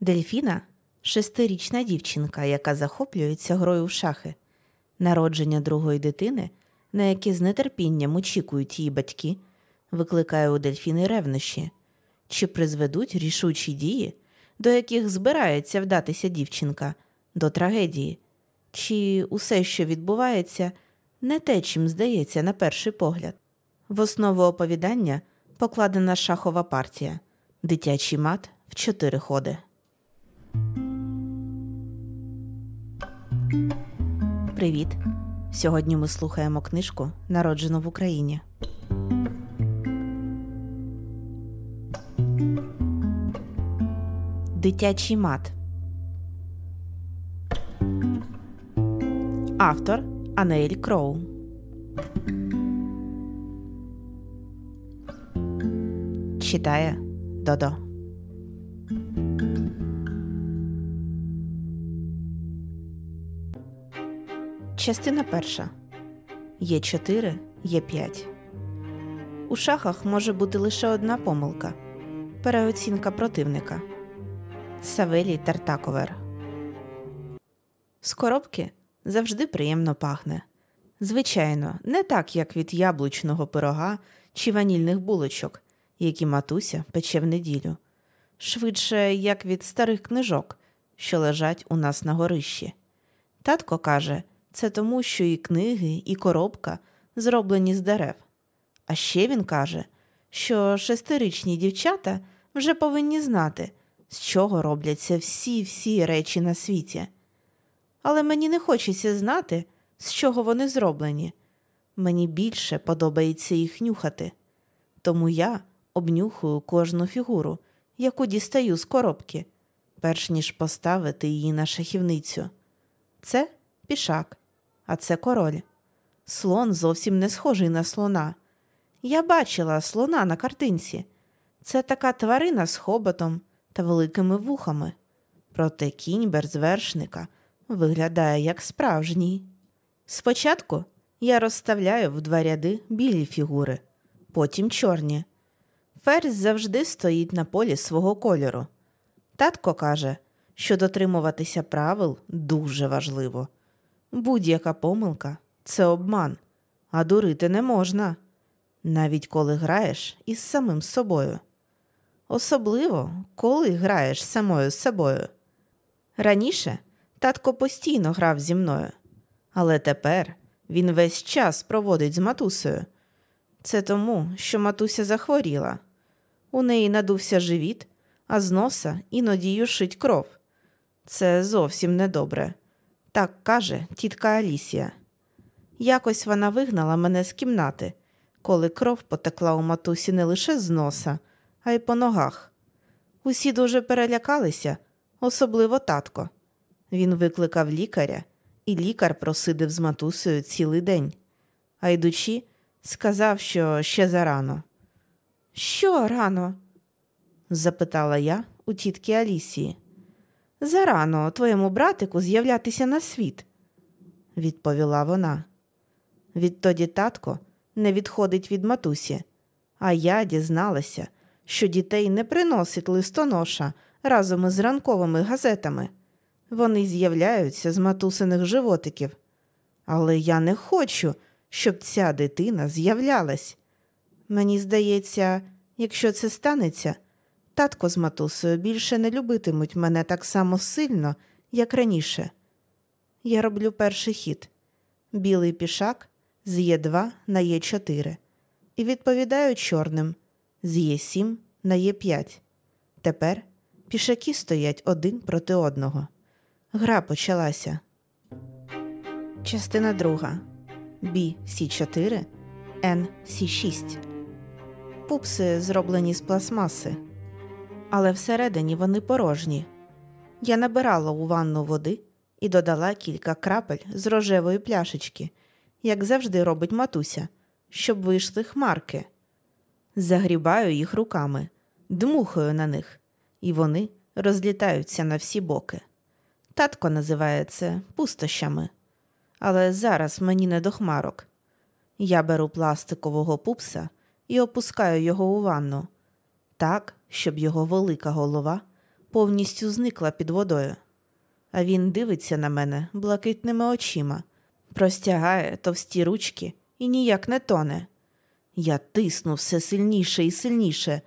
Дельфіна шестирічна дівчинка, яка захоплюється грою в шахи. Народження другої дитини, на яке з нетерпінням очікують її батьки, викликає у дельфіни ревнощі, чи призведуть рішучі дії, до яких збирається вдатися дівчинка, до трагедії, чи усе, що відбувається, не те, чим здається на перший погляд. В основу оповідання покладена шахова партія, дитячий мат в чотири ходи. Привіт! Сьогодні ми слухаємо книжку Народжено в Україні. Дитячий мат. Автор Анеель Кроу. Читає Додо. Частина перша. Є 4, є 5. У шахах може бути лише одна помилка переоцінка противника. Савелій Тартаковер. З коробки завжди приємно пахне. Звичайно, не так, як від яблучного пирога чи ванільних булочок, які матуся пече в неділю, швидше, як від старих книжок, що лежать у нас на горищі. Татко каже, це тому, що і книги, і коробка зроблені з дерев. А ще він каже, що шестирічні дівчата вже повинні знати, з чого робляться всі всі речі на світі. Але мені не хочеться знати, з чого вони зроблені. Мені більше подобається їх нюхати. Тому я обнюхую кожну фігуру, яку дістаю з коробки, перш ніж поставити її на шахівницю. Це пішак, а це король. Слон зовсім не схожий на слона. Я бачила слона на картинці. Це така тварина з хоботом та великими вухами. Проте кінь берзвершника виглядає як справжній. Спочатку я розставляю в два ряди білі фігури, потім чорні. Ферзь завжди стоїть на полі свого кольору. Татко каже, що дотримуватися правил дуже важливо. Будь-яка помилка це обман, а дурити не можна, навіть коли граєш із самим собою. Особливо, коли граєш самою собою. Раніше татко постійно грав зі мною, але тепер він весь час проводить з матусею. Це тому, що матуся захворіла. У неї надувся живіт, а з носа іноді юшить кров. Це зовсім недобре. Так каже тітка Алісія. Якось вона вигнала мене з кімнати, коли кров потекла у матусі не лише з носа, а й по ногах. Усі дуже перелякалися, особливо татко. Він викликав лікаря, і лікар просидив з матусею цілий день, а йдучи, сказав, що ще зарано. Що рано? запитала я у тітки Алісії. Зарано твоєму братику з'являтися на світ, відповіла вона. Відтоді татко не відходить від матусі, а я дізналася, що дітей не приносить листоноша разом із ранковими газетами. Вони з'являються з матусиних животиків. Але я не хочу, щоб ця дитина з'являлась. Мені здається, якщо це станеться, татко з матусею більше не любитимуть мене так само сильно, як раніше. Я роблю перший хід білий пішак з Є2 на Є4 і відповідаю чорним з Є7 на Є5. Тепер пішаки стоять один проти одного. Гра почалася. Частина друга B C4 N C6. Пупси зроблені з пластмаси, але всередині вони порожні. Я набирала у ванну води і додала кілька крапель з рожевої пляшечки, як завжди робить матуся, щоб вийшли хмарки. Загрібаю їх руками, дмухаю на них, і вони розлітаються на всі боки. Татко називає це пустощами, але зараз мені не до хмарок. Я беру пластикового пупса і опускаю його у ванну так, щоб його велика голова повністю зникла під водою, а він дивиться на мене блакитними очима, простягає товсті ручки і ніяк не тоне. Я тисну все сильніше і сильніше,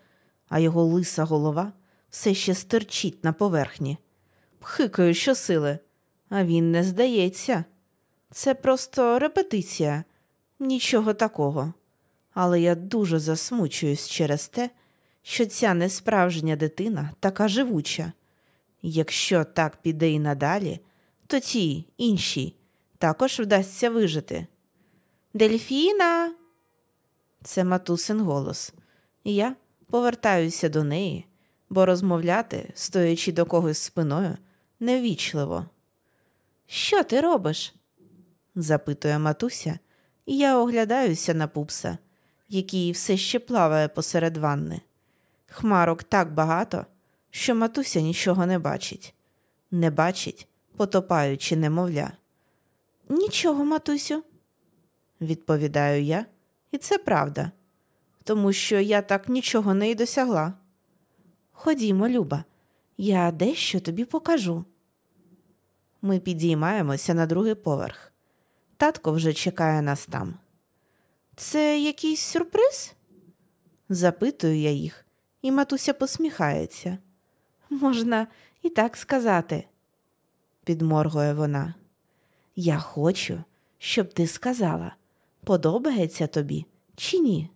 а його лиса голова все ще стирчить на поверхні. Пхикаю щосили, а він не здається. Це просто репетиція, нічого такого. Але я дуже засмучуюсь через те, що ця несправжня дитина така живуча. Якщо так піде і надалі, то тій іншій також вдасться вижити. Дельфіна. Це матусин голос. Я повертаюся до неї, бо розмовляти, стоячи до когось спиною, невічливо. Що ти робиш? запитує матуся, і я оглядаюся на пупса, який все ще плаває посеред ванни. Хмарок так багато, що матуся нічого не бачить, не бачить, потопаючи немовля. Нічого, матусю, відповідаю я, і це правда, тому що я так нічого не й досягла. Ходімо, Люба, я дещо тобі покажу. Ми підіймаємося на другий поверх. Татко вже чекає нас там. Це якийсь сюрприз? Запитую я їх, і матуся посміхається. Можна і так сказати, підморгує вона. Я хочу, щоб ти сказала, подобається тобі чи ні.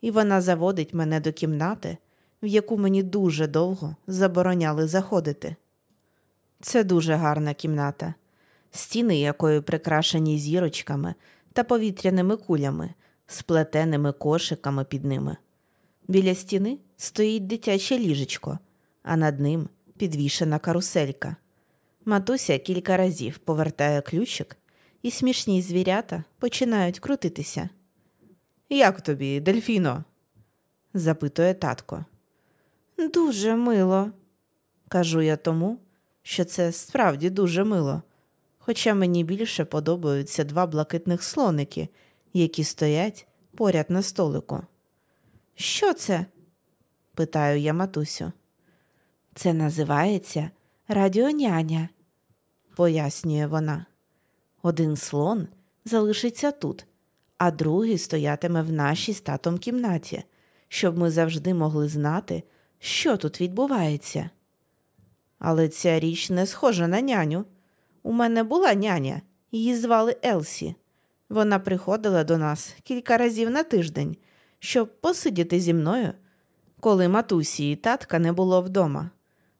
І вона заводить мене до кімнати, в яку мені дуже довго забороняли заходити. Це дуже гарна кімната, стіни якої прикрашені зірочками та повітряними кулями, сплетеними кошиками під ними. Біля стіни стоїть дитяче ліжечко, а над ним підвішена каруселька. Матуся кілька разів повертає ключик, і смішні звірята починають крутитися. Як тобі, дельфіно? запитує татко. Дуже мило, кажу я тому, що це справді дуже мило, хоча мені більше подобаються два блакитних слоники, які стоять поряд на столику. Що це? питаю я матусю. Це називається радіоняня, пояснює вона. Один слон залишиться тут, а другий стоятиме в нашій з татом кімнаті, щоб ми завжди могли знати, що тут відбувається. Але ця річ не схожа на няню. У мене була няня, її звали Елсі. Вона приходила до нас кілька разів на тиждень, щоб посидіти зі мною, коли матусі і татка не було вдома.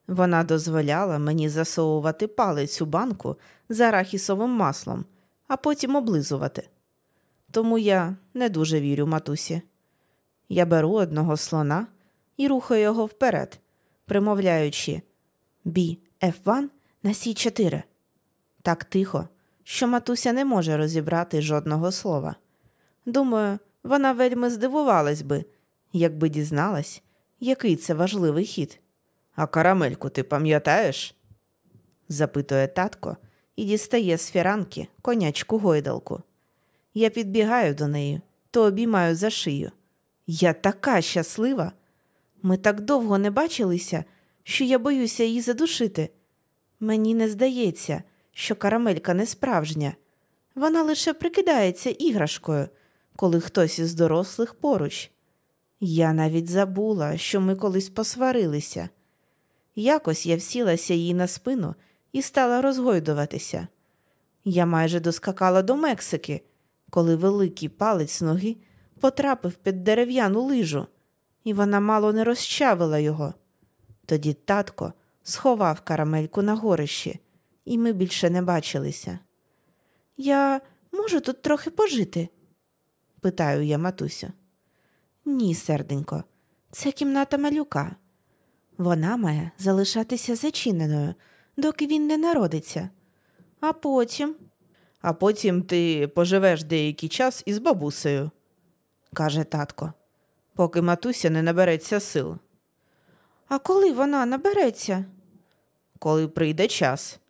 Вона дозволяла мені засовувати палець у банку з арахісовим маслом, а потім облизувати. Тому я не дуже вірю матусі. Я беру одного слона і рухаю його вперед, примовляючи бі F1 на Сі 4 Так тихо, що матуся не може розібрати жодного слова. Думаю, вона вельми здивувалась би, якби дізналась, який це важливий хід. А карамельку ти пам'ятаєш? запитує татко і дістає з фіранки конячку гойдалку. Я підбігаю до неї, то обіймаю за шию. Я така щаслива. Ми так довго не бачилися, що я боюся її задушити. Мені не здається, що карамелька не справжня. Вона лише прикидається іграшкою, коли хтось із дорослих поруч. Я навіть забула, що ми колись посварилися. Якось я всілася їй на спину і стала розгойдуватися. Я майже доскакала до Мексики, коли великий палець ноги потрапив під дерев'яну лижу, і вона мало не розчавила його. Тоді татко сховав карамельку на горищі, і ми більше не бачилися. Я можу тут трохи пожити? Питаю я матусю. Ні, серденько, це кімната малюка. Вона має залишатися зачиненою, доки він не народиться. А потім. А потім ти поживеш деякий час із бабусею, каже татко, поки матуся не набереться сил. А коли вона набереться? Коли прийде час.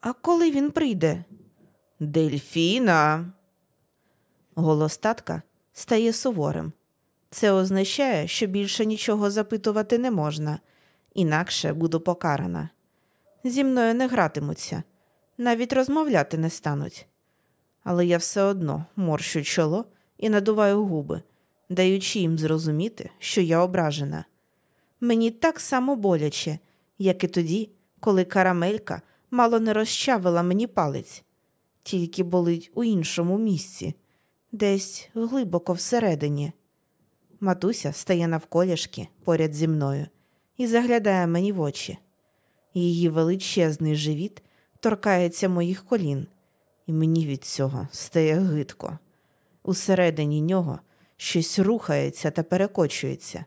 А коли він прийде? Дельфіна. Голос татка стає суворим. Це означає, що більше нічого запитувати не можна, інакше буду покарана. Зі мною не гратимуться, навіть розмовляти не стануть. Але я все одно морщу чоло і надуваю губи, даючи їм зрозуміти, що я ображена. Мені так само боляче, як і тоді, коли карамелька мало не розчавила мені палець, тільки болить у іншому місці, десь глибоко всередині. Матуся стає навколішки поряд зі мною і заглядає мені в очі. Її величезний живіт торкається моїх колін, і мені від цього стає гидко. Усередині нього щось рухається та перекочується,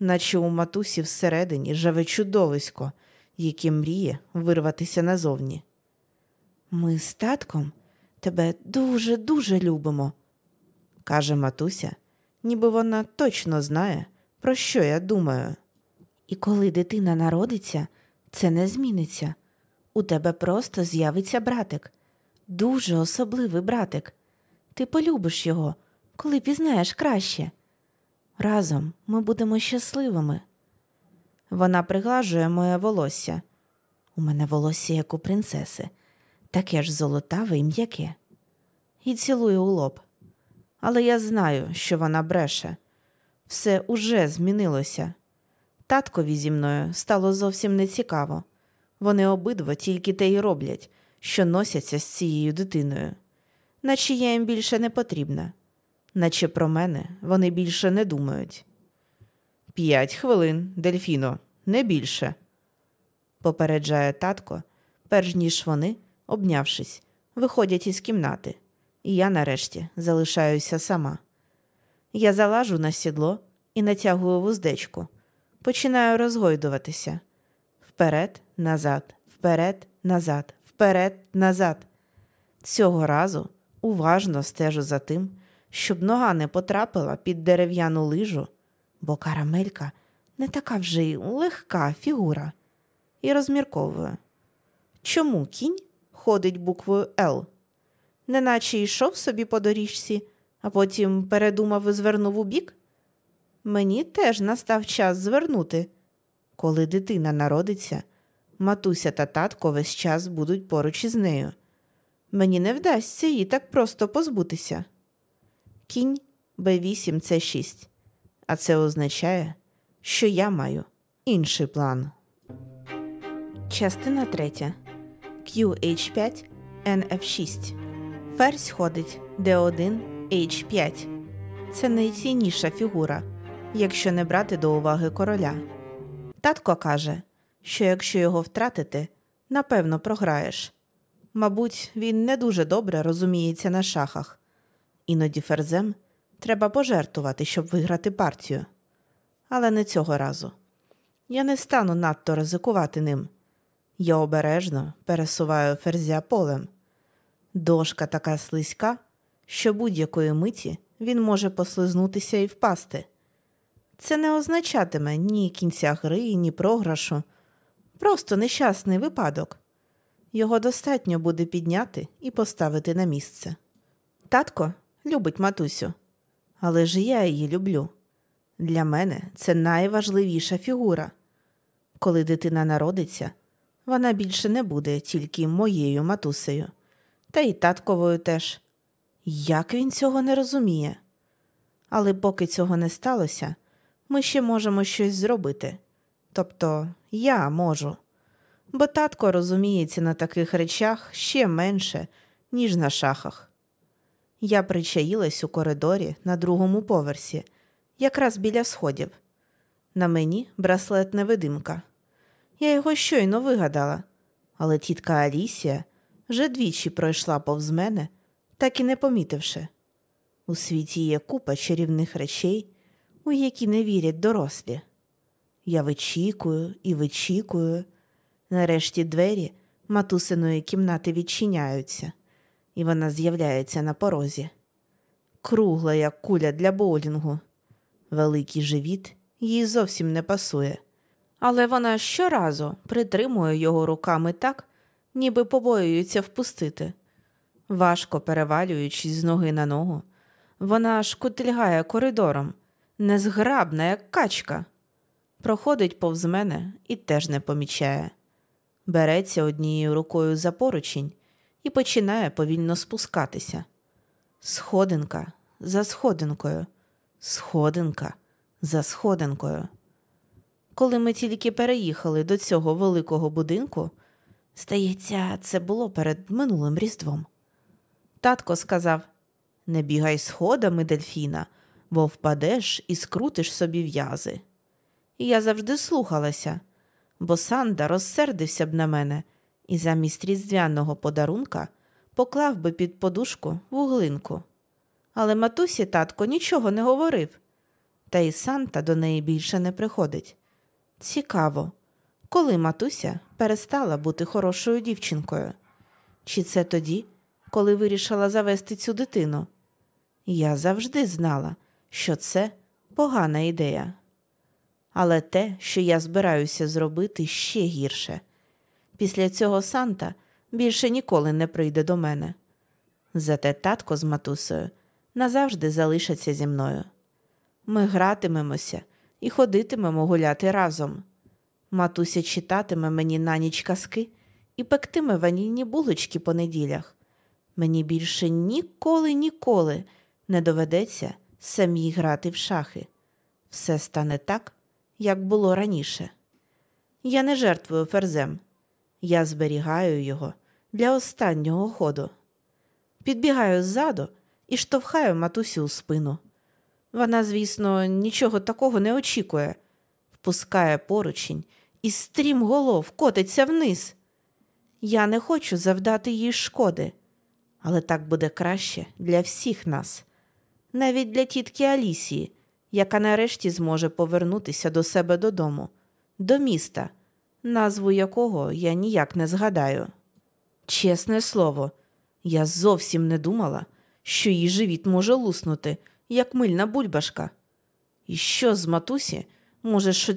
наче у матусі всередині живе чудовисько, яке мріє вирватися назовні. Ми з татком тебе дуже дуже любимо, каже матуся, ніби вона точно знає, про що я думаю. І коли дитина народиться, це не зміниться. У тебе просто з'явиться братик, дуже особливий братик. Ти полюбиш його, коли пізнаєш краще. Разом ми будемо щасливими. Вона приглажує моє волосся. У мене волосся, як у принцеси, таке ж золотаве і м'яке. І цілує у лоб. Але я знаю, що вона бреше. Все уже змінилося. Таткові зі мною стало зовсім нецікаво. Вони обидва тільки те й роблять, що носяться з цією дитиною, наче я їм більше не потрібна, наче про мене вони більше не думають. П'ять хвилин, дельфіно, не більше, попереджає татко, перш ніж вони, обнявшись, виходять із кімнати, я нарешті залишаюся сама. Я залажу на сідло і натягую вуздечку, починаю розгойдуватися вперед, назад, вперед, назад, вперед, назад. Цього разу уважно стежу за тим, щоб нога не потрапила під дерев'яну лижу, бо карамелька не така вже й легка фігура, і розмірковую. Чому кінь ходить буквою Л? Неначе йшов собі по доріжці, а потім передумав і звернув у бік? Мені теж настав час звернути. Коли дитина народиться, матуся та татко весь час будуть поруч із нею. Мені не вдасться її так просто позбутися. Кінь Б8 це 6 а це означає, що я маю інший план. Частина 3. QH5 NF6. Ферзь ходить D1 H5. Це найцінніша фігура, якщо не брати до уваги короля. Татко каже, що якщо його втратити, напевно програєш. Мабуть, він не дуже добре розуміється на шахах. Іноді ферзем треба пожертвувати, щоб виграти партію. Але не цього разу. Я не стану надто ризикувати ним. Я обережно пересуваю ферзя полем. Дошка така слизька, що будь-якої миті він може послизнутися і впасти. Це не означатиме ні кінця гри, ні програшу, просто нещасний випадок. Його достатньо буде підняти і поставити на місце. Татко любить матусю, але ж я її люблю. Для мене це найважливіша фігура. Коли дитина народиться, вона більше не буде тільки моєю матусею, та й татковою теж. Як він цього не розуміє? Але поки цього не сталося, ми ще можемо щось зробити. Тобто я можу. Бо татко розуміється на таких речах ще менше, ніж на шахах. Я причаїлась у коридорі на другому поверсі, якраз біля сходів. На мені браслет невидимка. Я його щойно вигадала, але тітка Алісія вже двічі пройшла повз мене, так і не помітивши. У світі є купа чарівних речей, у які не вірять дорослі. Я вичікую і вичікую. Нарешті двері матусиної кімнати відчиняються, і вона з'являється на порозі. Кругла, як куля для боулінгу. Великий живіт їй зовсім не пасує, але вона щоразу притримує його руками так, ніби побоюється впустити. Важко перевалюючись з ноги на ногу, вона шкутильгає коридором, незграбна, як качка. Проходить повз мене і теж не помічає. Береться однією рукою за поручень і починає повільно спускатися. Сходинка за сходинкою, сходинка за сходинкою. Коли ми тільки переїхали до цього великого будинку, здається, це було перед минулим різдвом. Татко сказав не бігай сходами, дельфіна, бо впадеш і скрутиш собі в'язи. І я завжди слухалася, бо Санда розсердився б на мене і замість різдвяного подарунка поклав би під подушку вуглинку. Але матусі татко нічого не говорив, та й Санта до неї більше не приходить. Цікаво, коли матуся перестала бути хорошою дівчинкою? Чи це тоді, коли вирішила завести цю дитину? Я завжди знала, що це погана ідея. Але те, що я збираюся зробити, ще гірше. Після цього Санта більше ніколи не прийде до мене. Зате татко з матусею назавжди залишаться зі мною. Ми гратимемося і ходитимемо гуляти разом. Матуся читатиме мені на ніч казки і пектиме ванільні булочки по неділях. Мені більше ніколи, ніколи не доведеться самій грати в шахи. Все стане так, як було раніше. Я не жертвую ферзем, я зберігаю його для останнього ходу. Підбігаю ззаду і штовхаю матусю у спину. Вона, звісно, нічого такого не очікує, впускає поручень і стрім голов котиться вниз. Я не хочу завдати їй шкоди, але так буде краще для всіх нас, навіть для тітки Алісії, яка нарешті зможе повернутися до себе додому, до міста, назву якого я ніяк не згадаю. Чесне слово, я зовсім не думала, що її живіт може луснути, як мильна бульбашка. І що з матусі може шо...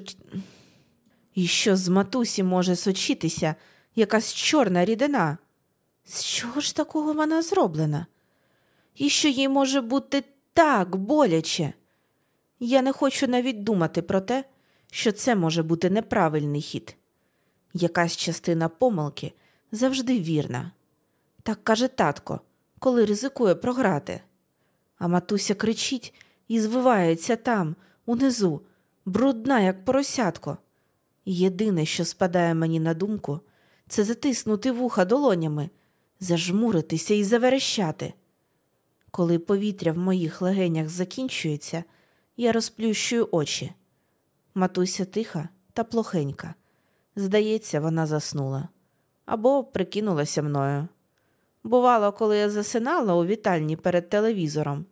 І що з матусі може сочитися якась чорна рідина? З чого ж такого вона зроблена? І що їй може бути так боляче? Я не хочу навіть думати про те, що це може бути неправильний хід. Якась частина помилки завжди вірна. Так каже татко, коли ризикує програти. А матуся кричить і звивається там, унизу, брудна, як поросятко. Єдине, що спадає мені на думку, це затиснути вуха долонями, зажмуритися і заверещати. Коли повітря в моїх легенях закінчується, я розплющую очі. Матуся тиха та плохенька. Здається, вона заснула або прикинулася мною. Бувало, коли я засинала у вітальні перед телевізором,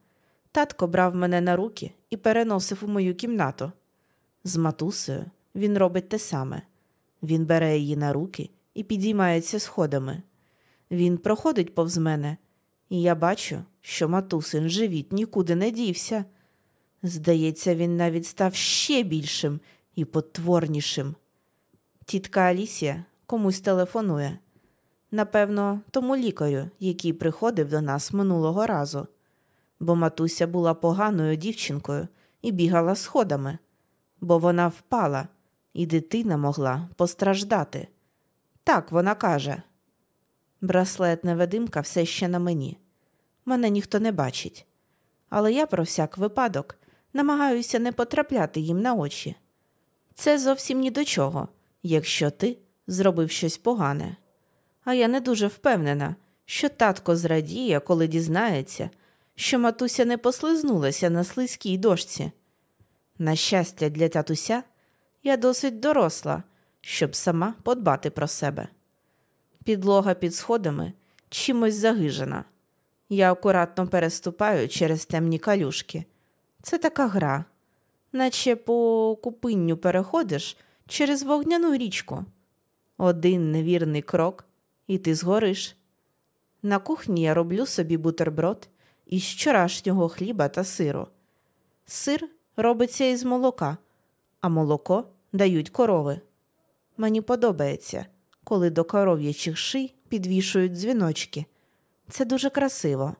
татко брав мене на руки і переносив у мою кімнату. З матусею він робить те саме. Він бере її на руки і підіймається сходами. Він проходить повз мене, і я бачу, що матусин живіт нікуди не дівся. Здається, він навіть став ще більшим і потворнішим. Тітка Алісія комусь телефонує. Напевно, тому лікарю, який приходив до нас минулого разу, бо матуся була поганою дівчинкою і бігала сходами, бо вона впала, і дитина могла постраждати. Так вона каже. Браслет невидимка все ще на мені. Мене ніхто не бачить. Але я про всяк випадок намагаюся не потрапляти їм на очі. Це зовсім ні до чого, якщо ти зробив щось погане. А я не дуже впевнена, що татко зрадіє, коли дізнається, що матуся не послизнулася на слизькій дошці. На щастя, для татуся я досить доросла, щоб сама подбати про себе. Підлога під сходами чимось загижена. Я акуратно переступаю через темні калюшки. Це така гра, наче по купинню переходиш через вогняну річку. Один невірний крок, і ти згориш. На кухні я роблю собі бутерброд із вчорашнього хліба та сиру. Сир робиться із молока, а молоко дають корови. Мені подобається, коли до коров'ячих ший підвішують дзвіночки. Це дуже красиво.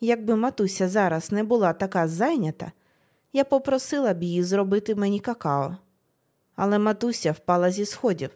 Якби матуся зараз не була така зайнята, я попросила б її зробити мені какао. Але матуся впала зі сходів.